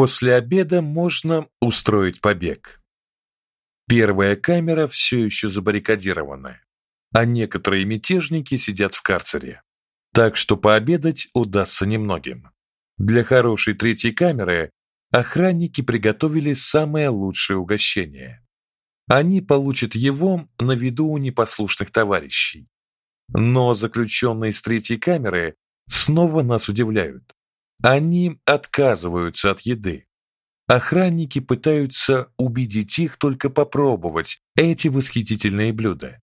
После обеда можно устроить побег. Первая камера все еще забаррикадирована, а некоторые мятежники сидят в карцере. Так что пообедать удастся немногим. Для хорошей третьей камеры охранники приготовили самое лучшее угощение. Они получат его на виду у непослушных товарищей. Но заключенные из третьей камеры снова нас удивляют. Они отказываются от еды. Охранники пытаются убедить их только попробовать эти восхитительные блюда.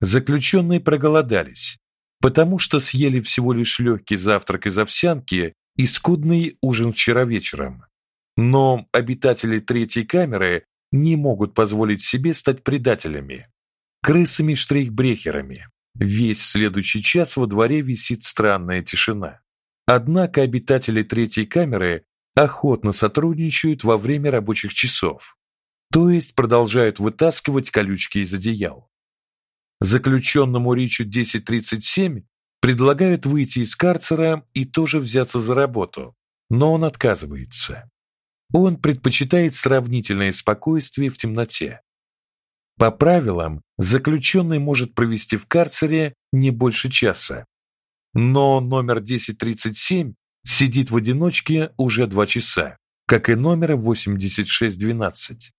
Заключенные проголодались, потому что съели всего лишь легкий завтрак из овсянки и скудный ужин вчера вечером. Но обитатели третьей камеры не могут позволить себе стать предателями, крысами-штрейхбрехерами. Весь следующий час во дворе висит странная тишина. Однако обитатели третьей камеры охотно сотрудничают во время рабочих часов, то есть продолжают вытаскивать колючки из одеял. Заключенному Ричу 1037 предлагают выйти из карцера и тоже взяться за работу, но он отказывается. Он предпочитает сравнительное спокойствие в темноте. По правилам, заключенный может провести в карцере не больше часа, но номер 1037 сидит в одиночке уже два часа, как и номер 8612.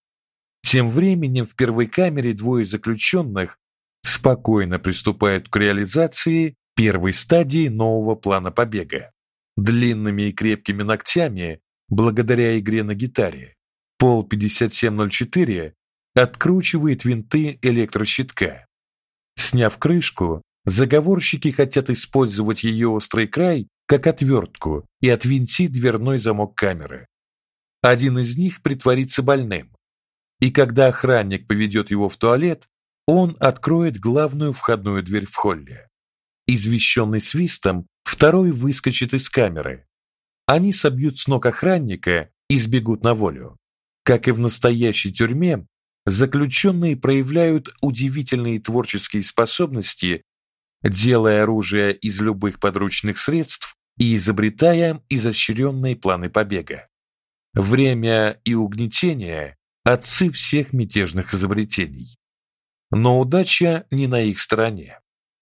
Тем временем в первой камере двое заключенных спокойно приступают к реализации первой стадии нового плана побега. Длинными и крепкими ногтями, благодаря игре на гитаре, Пол 5704 откручивает винты электрощитка. Сняв крышку, Заговорщики хотят использовать ее острый край как отвертку и отвинтить дверной замок камеры. Один из них притворится больным. И когда охранник поведет его в туалет, он откроет главную входную дверь в холле. Извещенный свистом, второй выскочит из камеры. Они собьют с ног охранника и сбегут на волю. Как и в настоящей тюрьме, заключенные проявляют удивительные творческие способности делая оружие из любых подручных средств и изобретая изощренные планы побега. Время и угнетение отцы всех мятежных изобретений. Но удача не на их стороне.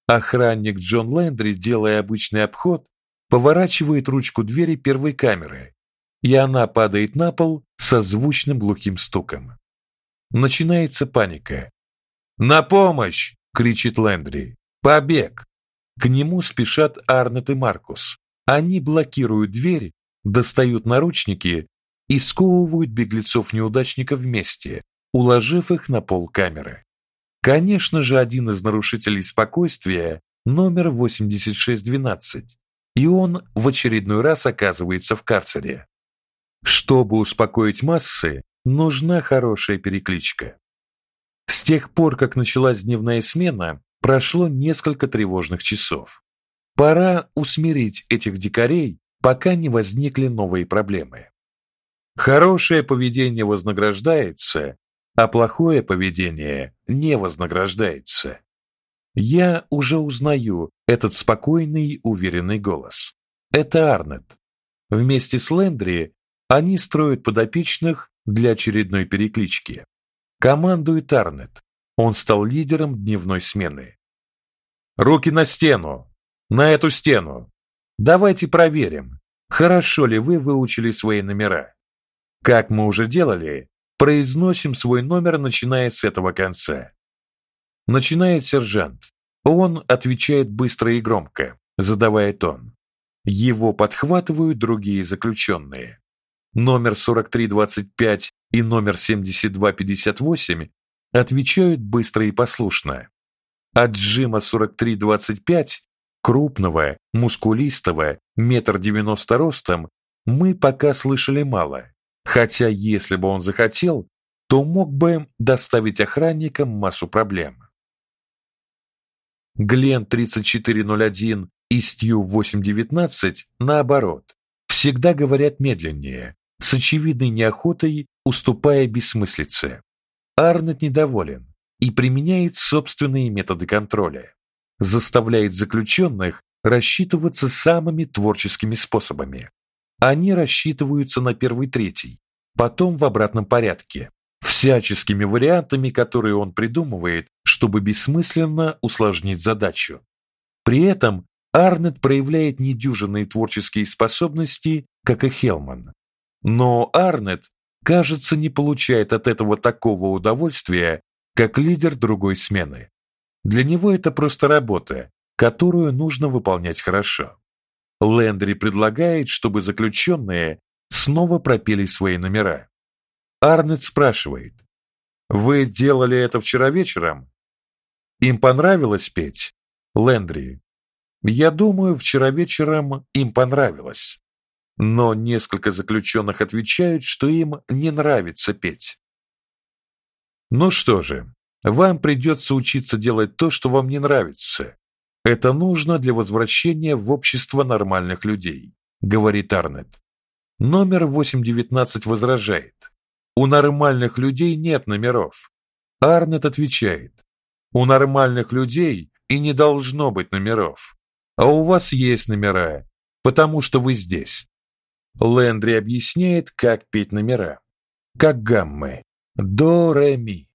Охранник Джон Лендри, делая обычный обход, поворачивает ручку двери первой камеры, и она падает на пол со звучным глухим стуком. Начинается паника. "На помощь!" кричит Лендри. Побег. К нему спешат Арнет и Маркус. Они блокируют дверь, достают наручники и сковывают беглецов-неудачников вместе, уложив их на пол камеры. Конечно же, один из нарушителей спокойствия номер 8612, и он в очередной раз оказывается в карцере. Чтобы успокоить массы, нужна хорошая перекличка. С тех пор, как началась дневная смена, Прошло несколько тревожных часов. Пора усмирить этих дикарей, пока не возникли новые проблемы. Хорошее поведение вознаграждается, а плохое поведение не вознаграждается. Я уже узнаю этот спокойный, уверенный голос. Это Арнет. Вместе с Лендри они строят подопечных для очередной переклички. Командует Арнет. Он стал лидером дневной смены. Руки на стену. На эту стену. Давайте проверим, хорошо ли вы выучили свои номера. Как мы уже делали, произносим свой номер, начиная с этого конца. Начинает сержант. Он отвечает быстро и громко, задавая тон. Его подхватывают другие заключенные. Номер 4325 и номер 7258 отвечают быстро и послушно. От Джима 4325, крупного, мускулистого, метр девяносто ростом, мы пока слышали мало. Хотя если бы он захотел, то мог бы доставить охранникам массу проблем. Глен 3401 и Стью 819 наоборот, всегда говорят медленнее, с очевидной неохотой уступая бессмыслице. Арнет недоволен и применяет собственные методы контроля. Заставляет заключенных рассчитываться самыми творческими способами. они рассчитываются на первый третий, потом в обратном порядке, всяческими вариантами, которые он придумывает, чтобы бессмысленно усложнить задачу. При этом Арнет проявляет недюжинные творческие способности, как и Хелман. Но Арнет, кажется, не получает от этого такого удовольствия, как лидер другой смены. Для него это просто работа, которую нужно выполнять хорошо. Лендри предлагает, чтобы заключенные снова пропели свои номера. Арнет спрашивает: "Вы делали это вчера вечером? Им понравилось петь?" Лендри: "Я думаю, вчера вечером им понравилось." Но несколько заключенных отвечают, что им не нравится петь. Ну что же, вам придется учиться делать то, что вам не нравится. Это нужно для возвращения в общество нормальных людей, говорит Арнет. Номер 819 возражает. У нормальных людей нет номеров. Арнет отвечает. У нормальных людей и не должно быть номеров. А у вас есть номера, потому что вы здесь. Лендри объясняет, как петь номера. Как гаммы. До, ре, ми.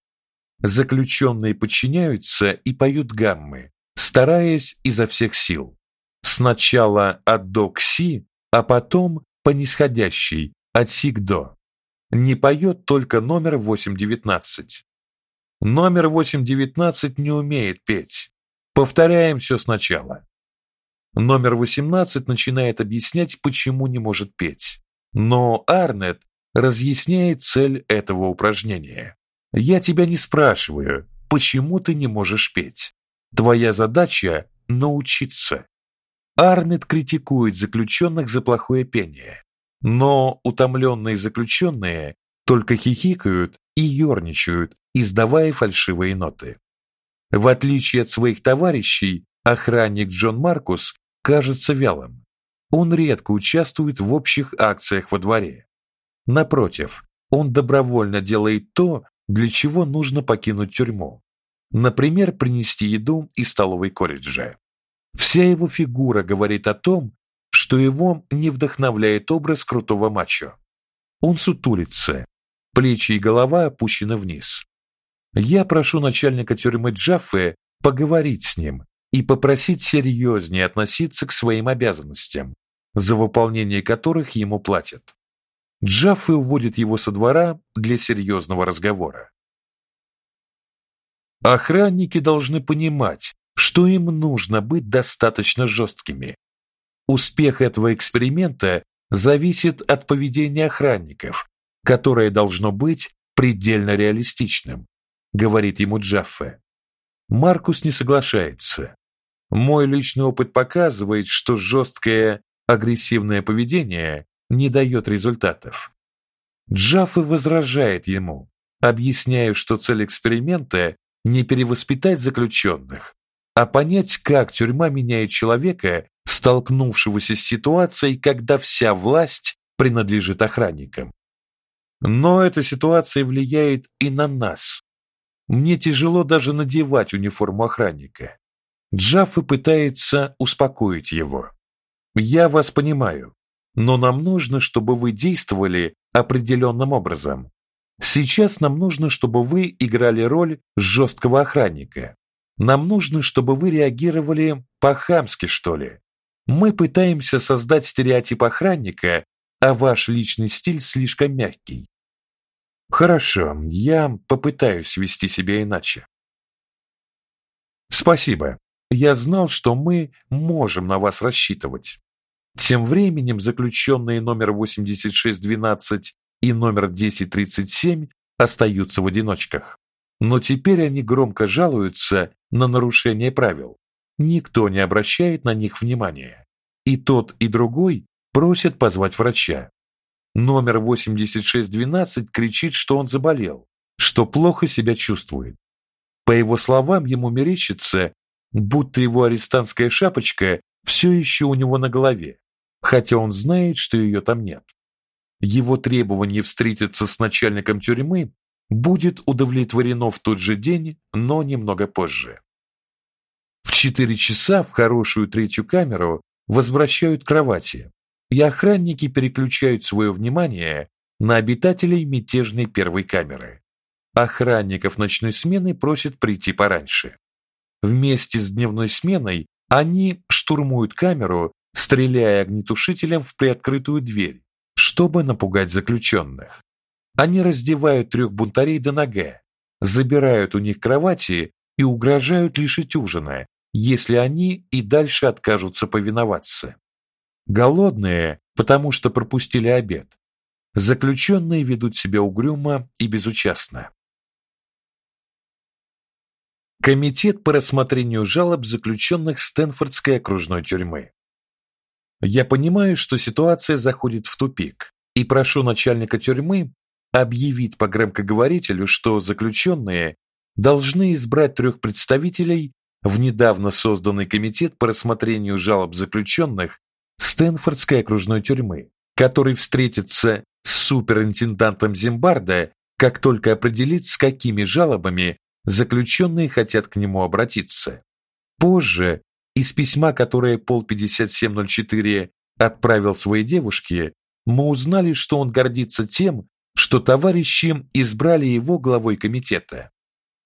Заключенные подчиняются и поют гаммы, стараясь изо всех сил. Сначала от до к си, а потом по нисходящей от си к до. Не поет только номер 819. Номер 819 не умеет петь. Повторяем все сначала. Номер 18 начинает объяснять, почему не может петь. Но Арнет разъясняет цель этого упражнения. Я тебя не спрашиваю, почему ты не можешь петь. Твоя задача научиться. Арнет критикует заключенных за плохое пение, но утомленные заключенные только хихикают и ерничают, издавая фальшивые ноты. В отличие от своих товарищей, охранник Джон Маркус кажется вялым. Он редко участвует в общих акциях во дворе. Напротив, он добровольно делает то, для чего нужно покинуть тюрьму. Например, принести еду из столовой колледжа. Вся его фигура говорит о том, что его не вдохновляет образ крутого мачо. Он сутулится, плечи и голова опущены вниз. Я прошу начальника тюрьмы Джаффе поговорить с ним и попросить серьезнее относиться к своим обязанностям, за выполнение которых ему платят. Джаффе уводит его со двора для серьезного разговора. Охранники должны понимать, что им нужно быть достаточно жесткими. Успех этого эксперимента зависит от поведения охранников, которое должно быть предельно реалистичным, говорит ему Джаффе. Маркус не соглашается. Мой личный опыт показывает, что жесткое агрессивное поведение не дает результатов. Джаффе возражает ему, объясняя, что цель эксперимента не перевоспитать заключенных, а понять, как тюрьма меняет человека, столкнувшегося с ситуацией, когда вся власть принадлежит охранникам. Но эта ситуация влияет и на нас. Мне тяжело даже надевать униформу охранника. Джаффе пытается успокоить его. Я вас понимаю, но нам нужно, чтобы вы действовали определенным образом. Сейчас нам нужно, чтобы вы играли роль жесткого охранника. Нам нужно, чтобы вы реагировали по-хамски, что ли. Мы пытаемся создать стереотип охранника, а ваш личный стиль слишком мягкий. Хорошо, я попытаюсь вести себя иначе. Спасибо. Я знал, что мы можем на вас рассчитывать. Тем временем заключенные номер 8612 и номер 1037 остаются в одиночках. Но теперь они громко жалуются на нарушение правил. Никто не обращает на них внимания. И тот, и другой просят позвать врача. Номер 8612 кричит, что он заболел, что плохо себя чувствует. По его словам, ему мерещится, будто его арестантская шапочка все еще у него на голове, хотя он знает, что ее там нет. Его требование встретиться с начальником тюрьмы будет удовлетворено в тот же день, но немного позже. В 4 часа в хорошую третью камеру возвращают кровати, и охранники переключают свое внимание на обитателей мятежной первой камеры. Охранников ночной смены просят прийти пораньше. Вместе с дневной сменой они штурмуют камеру, стреляя огнетушителем в приоткрытую дверь, чтобы напугать заключенных. Они раздевают трех бунтарей до нога, забирают у них кровати и угрожают лишить ужина, если они и дальше откажутся повиноваться. Голодные, потому что пропустили обед. Заключенные ведут себя угрюмо и безучастно. Комитет по рассмотрению жалоб заключенных Стэнфордской окружной тюрьмы. Я понимаю, что ситуация заходит в тупик, и прошу начальника тюрьмы объявить по громкоговорителю, что заключенные должны избрать трех представителей в недавно созданный комитет по рассмотрению жалоб заключенных Стэнфордской окружной тюрьмы, который встретится с суперинтендантом Зимбарда, как только определит, с какими жалобами заключенные хотят к нему обратиться. Позже из письма, которое Пол 5704 отправил своей девушке, мы узнали, что он гордится тем, что товарищи избрали его главой комитета.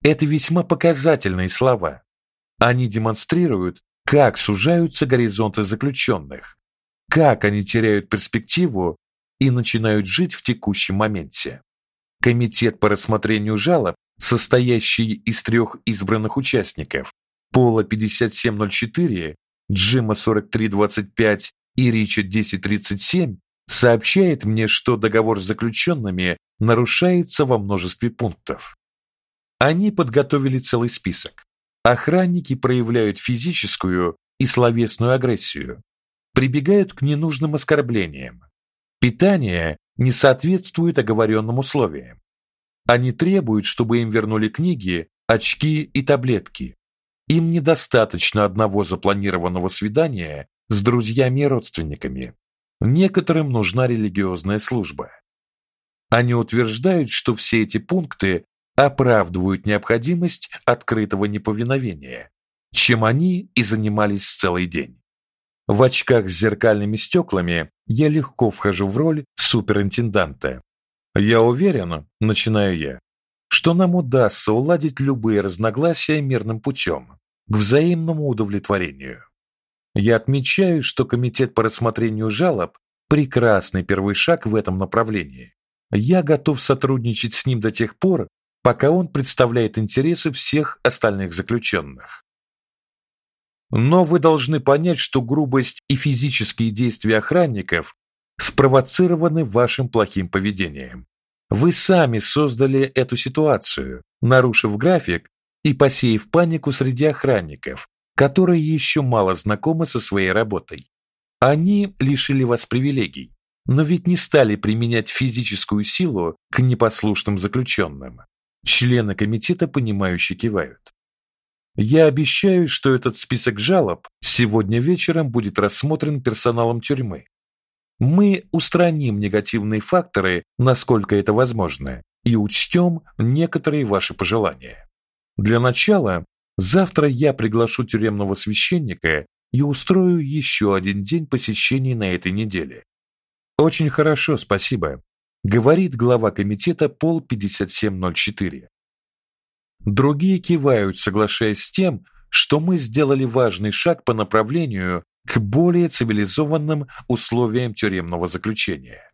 Это весьма показательные слова. Они демонстрируют, как сужаются горизонты заключенных, как они теряют перспективу и начинают жить в текущем моменте. Комитет по рассмотрению жалоб состоящий из трех избранных участников: Пола 5704, Джима 4325 и Рича 1037, сообщает мне, что договор с заключенными нарушается во множестве пунктов. Они подготовили целый список. Охранники проявляют физическую и словесную агрессию, прибегают к ненужным оскорблениям. Питание не соответствует оговоренным условиям. Они требуют, чтобы им вернули книги, очки и таблетки. Им недостаточно одного запланированного свидания с друзьями и родственниками. Некоторым нужна религиозная служба. Они утверждают, что все эти пункты оправдывают необходимость открытого неповиновения, чем они и занимались целый день. В очках с зеркальными стеклами я легко вхожу в роль суперинтенданта, я уверен, начинаю я, что нам удастся уладить любые разногласия мирным путем, к взаимному удовлетворению. Я отмечаю, что комитет по рассмотрению жалоб прекрасный первый шаг в этом направлении. Я готов сотрудничать с ним до тех пор, пока он представляет интересы всех остальных заключенных. Но вы должны понять, что грубость и физические действия охранников спровоцированы вашим плохим поведением. Вы сами создали эту ситуацию, нарушив график и посеяв панику среди охранников, которые еще мало знакомы со своей работой. Они лишили вас привилегий, но ведь не стали применять физическую силу к непослушным заключенным. Члены комитета понимающе кивают. Я обещаю, что этот список жалоб сегодня вечером будет рассмотрен персоналом тюрьмы, мы устраним негативные факторы, насколько это возможно, и учтем некоторые ваши пожелания. Для начала, завтра я приглашу тюремного священника и устрою еще один день посещений на этой неделе. Очень хорошо, спасибо, говорит глава комитета Пол 5704. Другие кивают, соглашаясь с тем, что мы сделали важный шаг по направлению к более цивилизованным условиям тюремного заключения.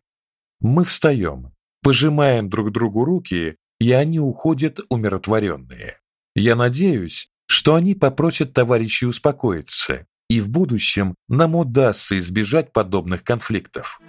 Мы встаем, пожимаем друг другу руки, и они уходят умиротворенные. Я надеюсь, что они попросят товарищей успокоиться, и в будущем нам удастся избежать подобных конфликтов.